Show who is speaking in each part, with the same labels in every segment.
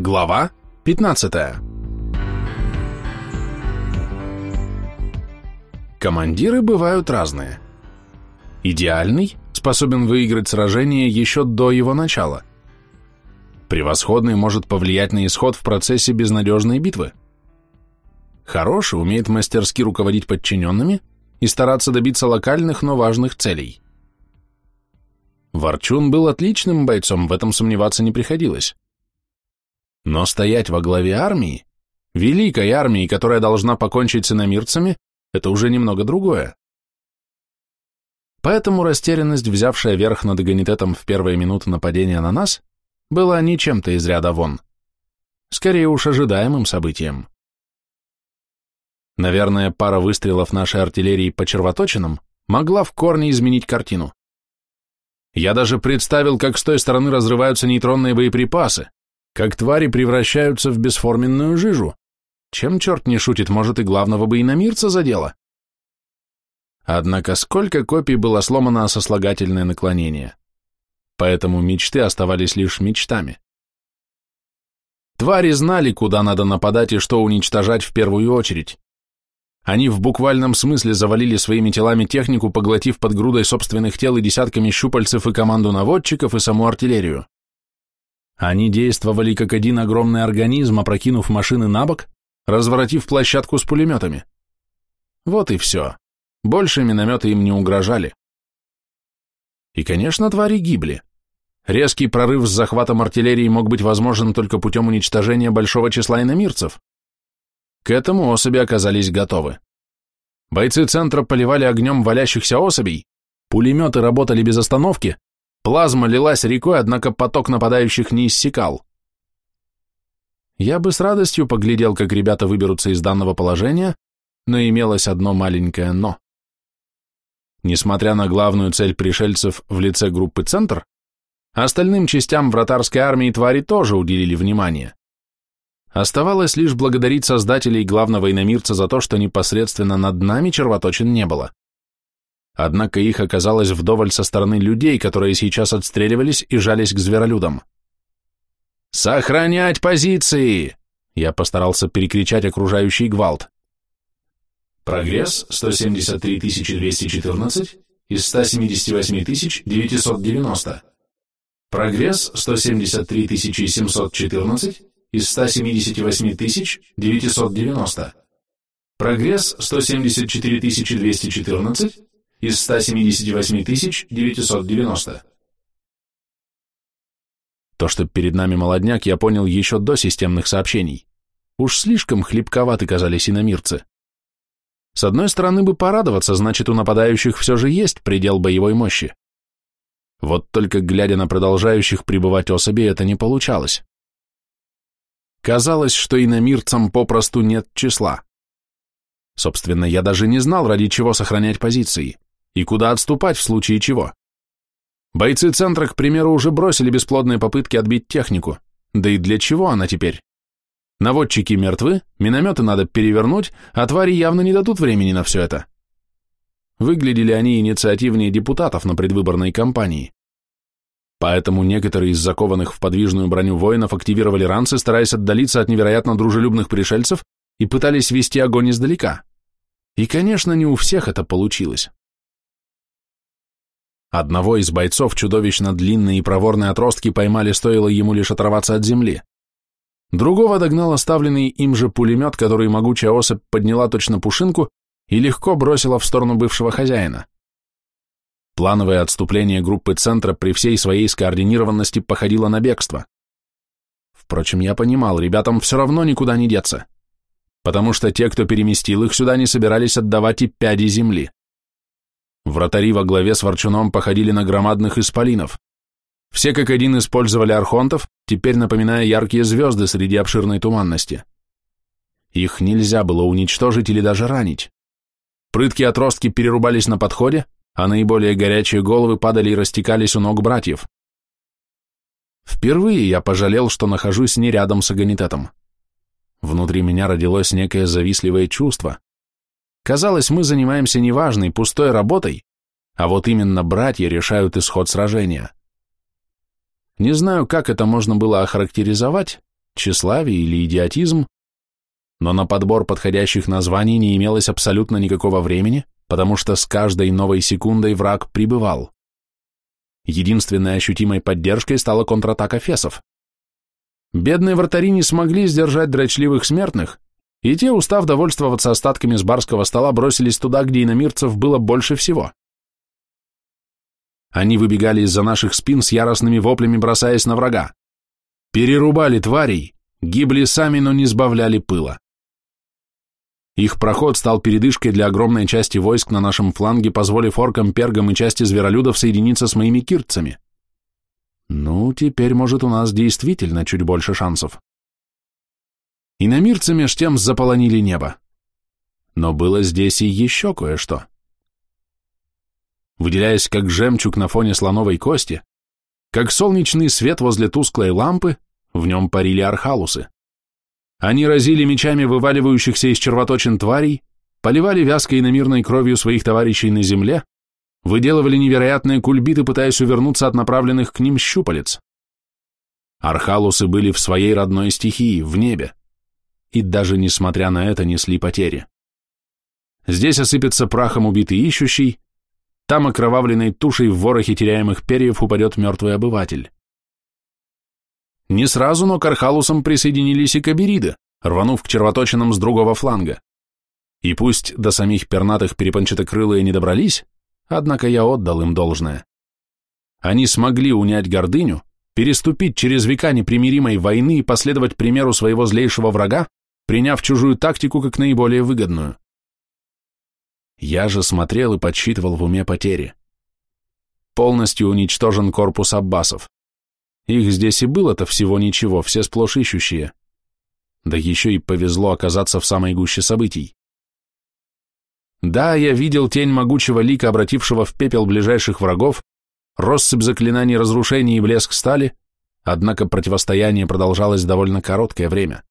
Speaker 1: Глава 15 Командиры бывают разные. Идеальный способен выиграть сражение еще до его начала. Превосходный может повлиять на исход в процессе безнадежной битвы. Хороший умеет мастерски руководить подчиненными и стараться добиться локальных, но важных целей. Ворчун был отличным бойцом, в этом сомневаться не приходилось. Но стоять во главе армии, великой армии, которая должна покончить с иномирцами, это уже немного другое. Поэтому растерянность, взявшая верх над Аганитетом в первые минуты нападения на нас, была не чем-то из ряда вон. Скорее уж ожидаемым событием. Наверное, пара выстрелов нашей артиллерии по червоточинам могла в корне изменить картину. Я даже представил, как с той стороны разрываются нейтронные боеприпасы, как твари превращаются в бесформенную жижу. Чем черт не шутит, может и главного бы иномирца задело. Однако сколько копий было сломано о сослагательное наклонение. Поэтому мечты оставались лишь мечтами. Твари знали, куда надо нападать и что уничтожать в первую очередь. Они в буквальном смысле завалили своими телами технику, поглотив под грудой собственных тел и десятками щупальцев и команду наводчиков, и саму артиллерию. Они действовали как один огромный организм, опрокинув машины на бок, разворотив площадку с пулеметами. Вот и все. Больше минометы им не угрожали. И, конечно, твари гибли. Резкий прорыв с захватом артиллерии мог быть возможен только путем уничтожения большого числа иномирцев. К этому особи оказались готовы. Бойцы центра поливали огнем валящихся особей, пулеметы работали без остановки, Плазма лилась рекой, однако поток нападающих не иссякал. Я бы с радостью поглядел, как ребята выберутся из данного положения, но имелось одно маленькое «но». Несмотря на главную цель пришельцев в лице группы «Центр», остальным частям вратарской армии твари тоже уделили внимание. Оставалось лишь благодарить создателей главного иномирца за то, что непосредственно над нами червоточин не было. Однако их оказалось вдоволь со стороны людей, которые сейчас отстреливались и жались к зверолюдам. «Сохранять позиции!» Я постарался перекричать окружающий гвалт.
Speaker 2: Прогресс 173 214 из 178 990. Прогресс 173 714 из 178 990. Прогресс 174 214 из 178 990.
Speaker 1: То, что перед нами молодняк, я понял еще до системных сообщений. Уж слишком хлипковаты казались иномирцы. С одной стороны бы порадоваться, значит, у нападающих все же есть предел боевой мощи. Вот только глядя на продолжающих пребывать особи, это не получалось. Казалось, что иномирцам попросту нет числа. Собственно, я даже не знал, ради чего сохранять позиции и куда отступать в случае чего. Бойцы центра, к примеру, уже бросили бесплодные попытки отбить технику. Да и для чего она теперь? Наводчики мертвы, минометы надо перевернуть, а твари явно не дадут времени на все это. Выглядели они инициативнее депутатов на предвыборной кампании. Поэтому некоторые из закованных в подвижную броню воинов активировали ранцы, стараясь отдалиться от невероятно дружелюбных пришельцев и пытались вести огонь издалека. И, конечно, не у всех это получилось. Одного из бойцов чудовищно длинные и проворные отростки поймали, стоило ему лишь оторваться от земли. Другого догнал оставленный им же пулемет, который могучая особь подняла точно пушинку и легко бросила в сторону бывшего хозяина. Плановое отступление группы центра при всей своей скоординированности походило на бегство. Впрочем, я понимал, ребятам все равно никуда не деться, потому что те, кто переместил их сюда, не собирались отдавать и пяди земли. Вратари во главе с Ворчуном походили на громадных исполинов. Все как один использовали архонтов, теперь напоминая яркие звезды среди обширной туманности. Их нельзя было уничтожить или даже ранить. Прыткие отростки перерубались на подходе, а наиболее горячие головы падали и растекались у ног братьев. Впервые я пожалел, что нахожусь не рядом с агонитетом. Внутри меня родилось некое завистливое чувство. Казалось, мы занимаемся неважной, пустой работой, а вот именно братья решают исход сражения. Не знаю, как это можно было охарактеризовать, тщеславие или идиотизм, но на подбор подходящих названий не имелось абсолютно никакого времени, потому что с каждой новой секундой враг прибывал. Единственной ощутимой поддержкой стала контратака фесов. Бедные вратари не смогли сдержать дрочливых смертных, и те, устав довольствоваться остатками с барского стола, бросились туда, где иномирцев было больше всего. Они выбегали из-за наших спин с яростными воплями, бросаясь на врага. Перерубали тварей, гибли сами, но не сбавляли пыла. Их проход стал передышкой для огромной части войск на нашем фланге, позволив оркам, пергам и части зверолюдов соединиться с моими кирцами. Ну, теперь, может, у нас действительно чуть больше шансов. И на мирце меж тем заполонили небо. Но было здесь и еще кое-что. Выделяясь как жемчуг на фоне слоновой кости, как солнечный свет возле тусклой лампы, в нем парили архалусы. Они разили мечами вываливающихся из червоточин тварей, поливали вязкой и намирной кровью своих товарищей на земле, выделывали невероятные кульбиты, пытаясь увернуться от направленных к ним щупалец. Архалусы были в своей родной стихии, в небе, и даже несмотря на это несли потери. Здесь осыпется прахом убитый ищущий, там окровавленной тушей в ворохе теряемых перьев упадет мертвый обыватель. Не сразу, но к Архалусам присоединились и кабериды, рванув к червоточинам с другого фланга. И пусть до самих пернатых перепончатокрылые не добрались, однако я отдал им должное. Они смогли унять гордыню, переступить через века непримиримой войны и последовать примеру своего злейшего врага, приняв чужую тактику как наиболее выгодную. Я же смотрел и подсчитывал в уме потери. Полностью уничтожен корпус аббасов. Их здесь и было-то всего ничего, все сплошь ищущие. Да еще и повезло оказаться в самой гуще событий. Да, я видел тень могучего лика, обратившего в пепел ближайших врагов, россыпь заклинаний разрушений и блеск стали, однако противостояние продолжалось довольно короткое время.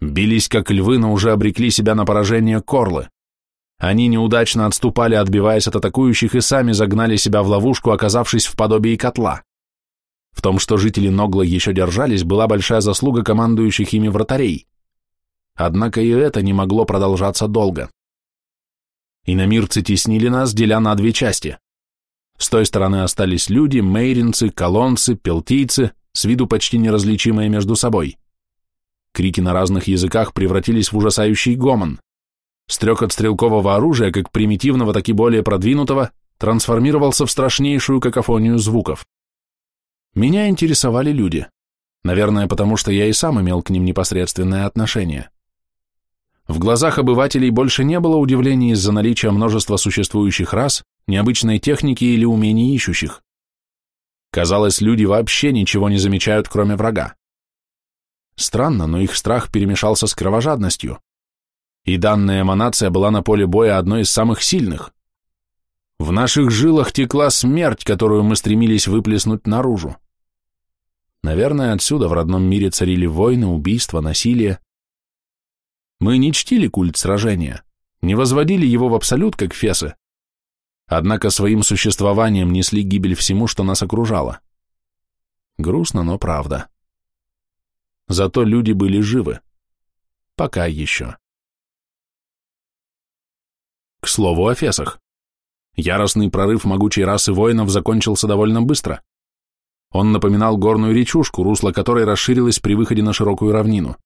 Speaker 1: Бились как львы, но уже обрекли себя на поражение корлы. Они неудачно отступали, отбиваясь от атакующих, и сами загнали себя в ловушку, оказавшись в подобии котла. В том, что жители Ногла еще держались, была большая заслуга командующих ими вратарей. Однако и это не могло продолжаться долго. Иномирцы теснили нас, деля на две части. С той стороны остались люди, мейринцы, колонцы, пелтийцы, с виду почти неразличимые между собой. Крики на разных языках превратились в ужасающий гомон. Стрекот стрелкового оружия, как примитивного, так и более продвинутого, трансформировался в страшнейшую какофонию звуков. Меня интересовали люди. Наверное, потому что я и сам имел к ним непосредственное отношение. В глазах обывателей больше не было удивления из-за наличия множества существующих рас, необычной техники или умений ищущих. Казалось, люди вообще ничего не замечают, кроме врага. Странно, но их страх перемешался с кровожадностью. И данная эманация была на поле боя одной из самых сильных. В наших жилах текла смерть, которую мы стремились выплеснуть наружу. Наверное, отсюда в родном мире царили войны, убийства, насилие. Мы не чтили культ сражения, не возводили его в абсолют, как фесы, однако своим существованием несли гибель всему, что нас окружало. Грустно, но правда. Зато люди были живы. Пока еще. К слову о фесах. Яростный прорыв могучей расы воинов закончился довольно быстро. Он напоминал горную речушку, русло которой расширилось при выходе на широкую равнину.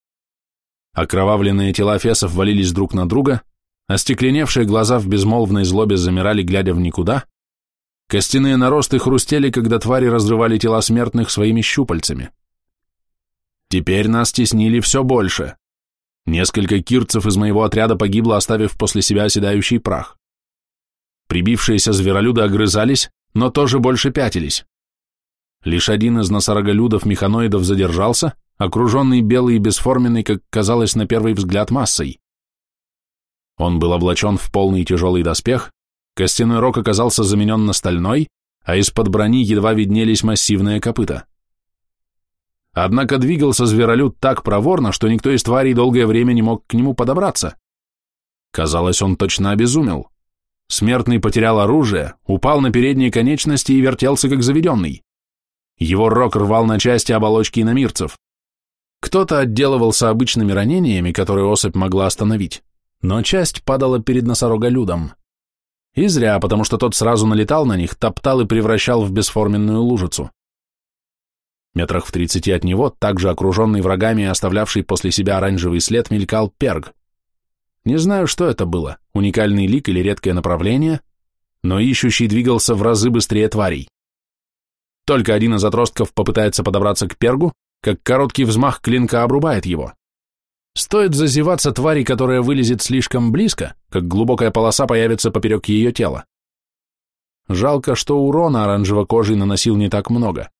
Speaker 1: Окровавленные тела фесов валились друг на друга, остекленевшие глаза в безмолвной злобе замирали, глядя в никуда, костяные наросты хрустели, когда твари разрывали тела смертных своими щупальцами. Теперь нас теснили все больше. Несколько кирцев из моего отряда погибло, оставив после себя оседающий прах. Прибившиеся зверолюды огрызались, но тоже больше пятились. Лишь один из носороголюдов-механоидов задержался, окруженный белый и бесформенный, как казалось на первый взгляд, массой. Он был облачен в полный тяжелый доспех, костяной рог оказался заменен на стальной, а из-под брони едва виднелись массивные копыта. Однако двигался зверолюд так проворно, что никто из тварей долгое время не мог к нему подобраться. Казалось, он точно обезумел. Смертный потерял оружие, упал на передние конечности и вертелся как заведенный. Его рог рвал на части оболочки иномирцев. Кто-то отделывался обычными ранениями, которые особь могла остановить, но часть падала перед носороголюдом. И зря, потому что тот сразу налетал на них, топтал и превращал в бесформенную лужицу. Метрах в тридцати от него, также окруженный врагами и оставлявший после себя оранжевый след, мелькал перг. Не знаю, что это было, уникальный лик или редкое направление, но ищущий двигался в разы быстрее тварей. Только один из отростков попытается подобраться к пергу, как короткий взмах клинка обрубает его. Стоит зазеваться твари, которая вылезет слишком близко, как глубокая полоса появится поперек ее тела. Жалко, что урона оранжево-кожий наносил не так много.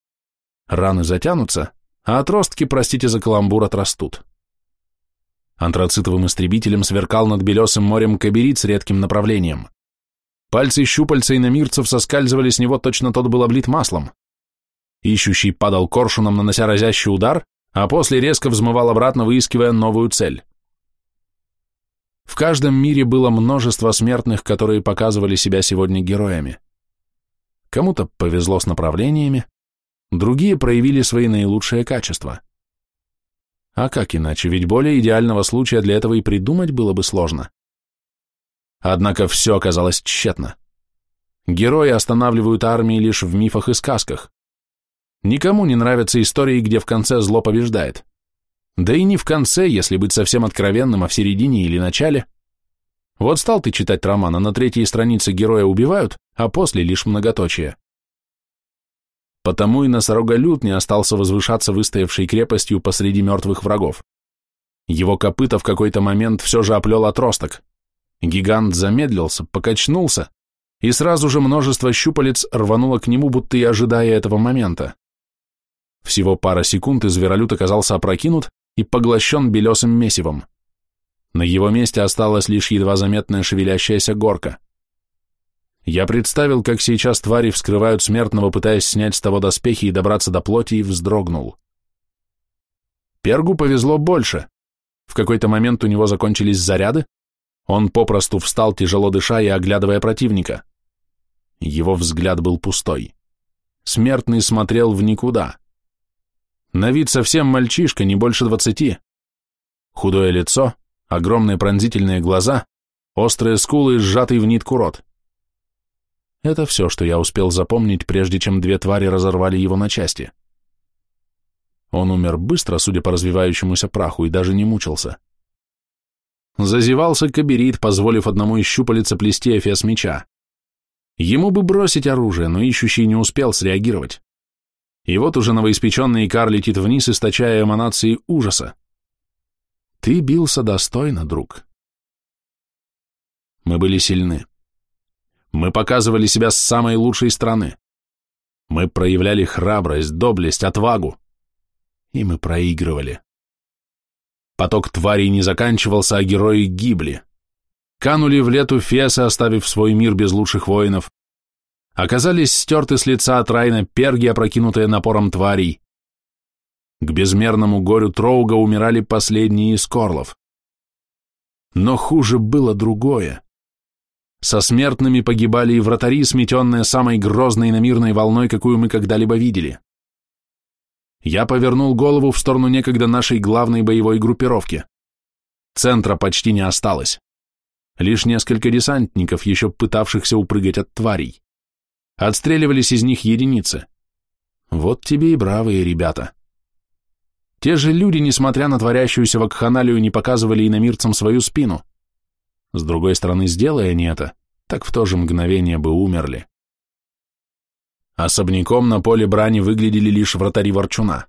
Speaker 1: Раны затянутся, а отростки, простите за каламбур, отрастут. Антрацитовым истребителем сверкал над белесым морем каберит с редким направлением. Пальцы щупальца и намирцев соскальзывали с него, точно тот был облит маслом. Ищущий падал коршуном, нанося разящий удар, а после резко взмывал обратно, выискивая новую цель. В каждом мире было множество смертных, которые показывали себя сегодня героями. Кому-то повезло с направлениями, другие проявили свои наилучшие качества. А как иначе, ведь более идеального случая для этого и придумать было бы сложно. Однако все оказалось тщетно. Герои останавливают армии лишь в мифах и сказках. Никому не нравятся истории, где в конце зло побеждает. Да и не в конце, если быть совсем откровенным, а в середине или начале. Вот стал ты читать роман, а на третьей странице героя убивают, а после лишь многоточие. Потому и носороголюд не остался возвышаться выстоявшей крепостью посреди мертвых врагов. Его копыта в какой-то момент все же оплел отросток. Гигант замедлился, покачнулся, и сразу же множество щупалец рвануло к нему, будто и ожидая этого момента. Всего пара секунд, и зверолюд оказался опрокинут и поглощен белесым месивом. На его месте осталась лишь едва заметная шевелящаяся горка. Я представил, как сейчас твари вскрывают смертного, пытаясь снять с того доспехи и добраться до плоти, и вздрогнул. Пергу повезло больше. В какой-то момент у него закончились заряды, он попросту встал, тяжело дыша и оглядывая противника. Его взгляд был пустой. Смертный смотрел в никуда. На вид совсем мальчишка, не больше двадцати. Худое лицо, огромные пронзительные глаза, острые скулы и сжатый в нитку рот. Это все, что я успел запомнить, прежде чем две твари разорвали его на части. Он умер быстро, судя по развивающемуся праху, и даже не мучился. Зазевался каберит, позволив одному из щупалец плести эфес меча. Ему бы бросить оружие, но ищущий не успел среагировать. И вот уже новоиспеченный Икар летит вниз, источая эманации ужаса. Ты бился достойно, друг. Мы были сильны. Мы показывали себя с самой лучшей стороны. Мы проявляли храбрость, доблесть, отвагу. И мы проигрывали. Поток тварей не заканчивался, а герои гибли. Канули в лету Фесы, оставив свой мир без лучших воинов, оказались стерты с лица от Райна перги, опрокинутые напором тварей. К безмерному горю Троуга умирали последние из корлов. Но хуже было другое. Со смертными погибали и вратари, сметенные самой грозной намирной волной, какую мы когда-либо видели. Я повернул голову в сторону некогда нашей главной боевой группировки. Центра почти не осталось. Лишь несколько десантников, еще пытавшихся упрыгать от тварей. Отстреливались из них единицы. Вот тебе и бравые ребята. Те же люди, несмотря на творящуюся вакханалию, не показывали иномирцам свою спину. С другой стороны, сделая они это, так в то же мгновение бы умерли. Особняком на поле брани выглядели лишь вратари Ворчуна.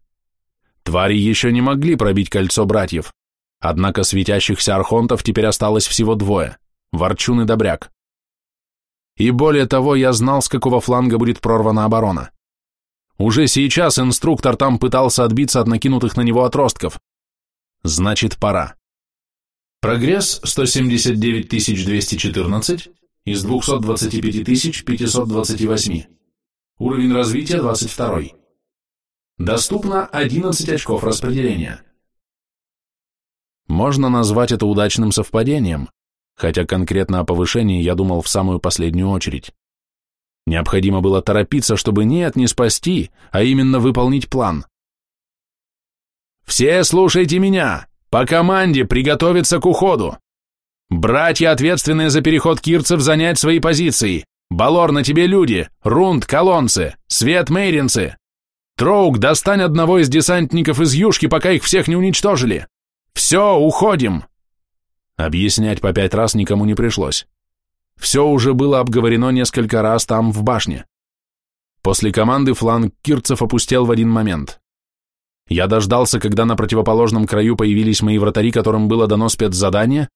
Speaker 1: Твари еще не могли пробить кольцо братьев, однако светящихся архонтов теперь осталось всего двое – Ворчун и Добряк. И более того, я знал, с какого фланга будет прорвана оборона. Уже сейчас инструктор там пытался отбиться от накинутых на него отростков. Значит, пора. Прогресс 179 214 из 225 528. Уровень развития 22. Доступно 11 очков распределения. Можно назвать это удачным совпадением, хотя конкретно о повышении я думал в самую последнюю очередь. Необходимо было торопиться, чтобы нет, не спасти, а именно выполнить план. Все слушайте меня! По команде приготовиться к уходу! Братья, ответственные за переход кирцев, занять свои позиции! Балор, на тебе люди! Рунд, колонцы! Свет, мейринцы! Троук, достань одного из десантников из юшки, пока их всех не уничтожили! Все, уходим!» Объяснять по пять раз никому не пришлось. Все уже было обговорено несколько раз там, в башне. После команды фланг кирцев опустел в один момент. Я дождался, когда на противоположном краю появились мои вратари, которым было дано спецзадание,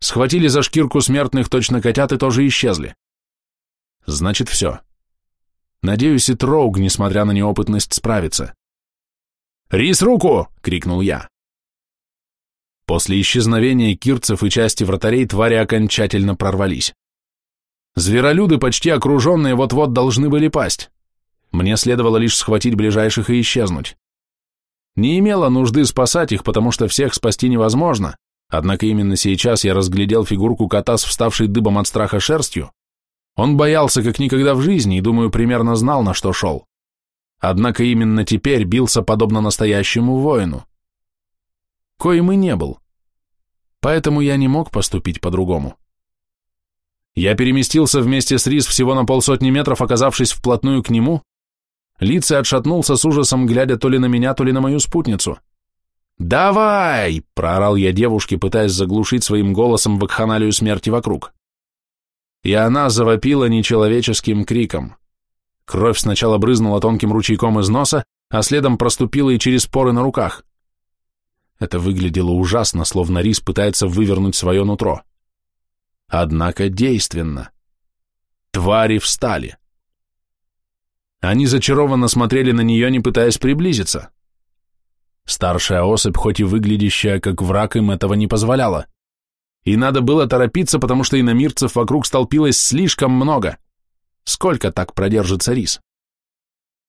Speaker 1: схватили за шкирку смертных точно котят и тоже исчезли. Значит, все. Надеюсь, и Троуг, несмотря на неопытность, справится. «Рис, руку!» — крикнул я. После исчезновения кирцев и части вратарей твари окончательно прорвались. Зверолюды, почти окруженные, вот-вот должны были пасть. Мне следовало лишь схватить ближайших и исчезнуть. Не имело нужды спасать их, потому что всех спасти невозможно, однако именно сейчас я разглядел фигурку кота с вставшей дыбом от страха шерстью. Он боялся как никогда в жизни и, думаю, примерно знал, на что шел. Однако именно теперь бился подобно настоящему воину. Коим и не был. Поэтому я не мог поступить по-другому. Я переместился вместе с Рис всего на полсотни метров, оказавшись вплотную к нему. Лицей отшатнулся с ужасом, глядя то ли на меня, то ли на мою спутницу. «Давай!» — проорал я девушке, пытаясь заглушить своим голосом вакханалию смерти вокруг. И она завопила нечеловеческим криком. Кровь сначала брызнула тонким ручейком из носа, а следом проступила и через поры на руках. Это выглядело ужасно, словно рис пытается вывернуть свое нутро. Однако действенно. Твари встали. Они зачарованно смотрели на нее, не пытаясь приблизиться. Старшая особь, хоть и выглядящая как враг, им этого не позволяла. И надо было торопиться, потому что иномирцев вокруг столпилось слишком много. Сколько так продержится рис?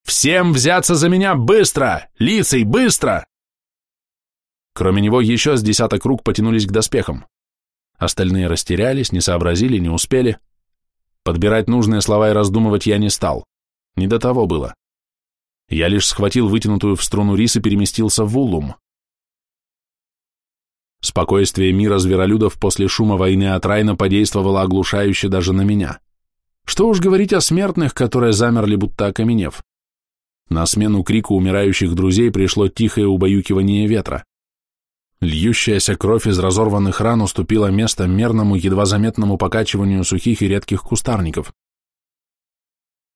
Speaker 1: «Всем взяться за меня быстро! Лицей, быстро!» Кроме него еще с десяток рук потянулись к доспехам. Остальные растерялись, не сообразили, не успели. Подбирать нужные слова и раздумывать я не стал. Не до того было. Я лишь схватил вытянутую в струну рис и переместился в Улум. Спокойствие мира зверолюдов после шума войны от Райна подействовало оглушающе даже на меня. Что уж говорить о смертных, которые замерли, будто окаменев. На смену крику умирающих друзей пришло тихое убаюкивание ветра. Льющаяся кровь из разорванных ран уступила место мерному, едва заметному покачиванию сухих и редких кустарников.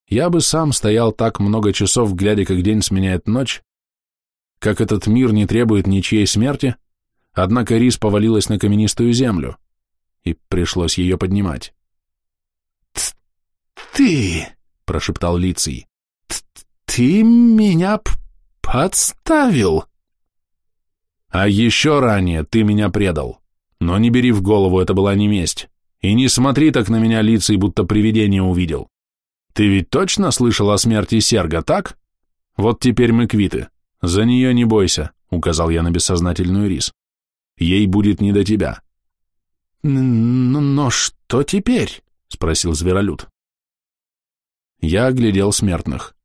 Speaker 1: Я бы сам стоял так много часов, глядя, как день сменяет ночь, как этот мир не требует ничьей смерти, однако рис повалилась на каменистую землю, и пришлось ее поднимать.
Speaker 2: «Ты!» — прошептал Лиций. «Ты меня подставил!»
Speaker 1: А еще ранее ты меня предал. Но не бери в голову, это была не месть. И не смотри так на меня лицей, будто привидение увидел. Ты ведь точно слышал о смерти Серга, так? Вот теперь мы квиты. За нее не бойся, указал я на бессознательную рис. Ей будет не до тебя.
Speaker 2: Но, но что теперь? спросил зверолюд.
Speaker 1: Я оглядел смертных.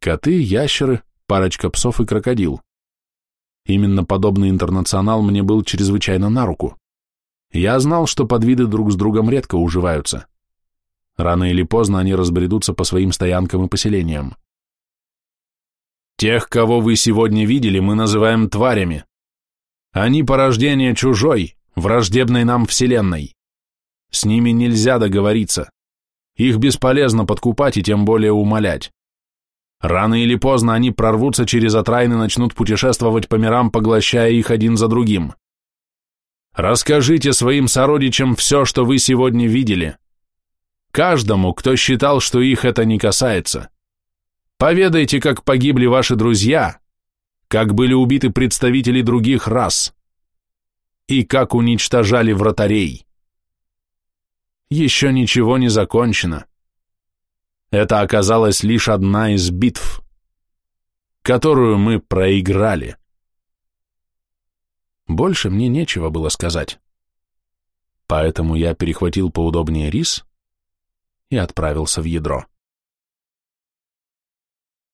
Speaker 1: Коты, ящеры, парочка псов и крокодил. Именно подобный интернационал мне был чрезвычайно на руку. Я знал, что подвиды друг с другом редко уживаются. Рано или поздно они разбредутся по своим стоянкам и поселениям. Тех, кого вы сегодня видели, мы называем тварями. Они порождение чужой, враждебной нам вселенной. С ними нельзя договориться. Их бесполезно подкупать и тем более умолять. Рано или поздно они прорвутся через отрайн и начнут путешествовать по мирам, поглощая их один за другим. Расскажите своим сородичам все, что вы сегодня видели. Каждому, кто считал, что их это не касается. Поведайте, как погибли ваши друзья, как были убиты представители других рас и как уничтожали вратарей. Еще ничего не закончено. Это оказалась лишь одна из битв, которую мы проиграли. Больше мне нечего было сказать. Поэтому я перехватил поудобнее рис и отправился в ядро.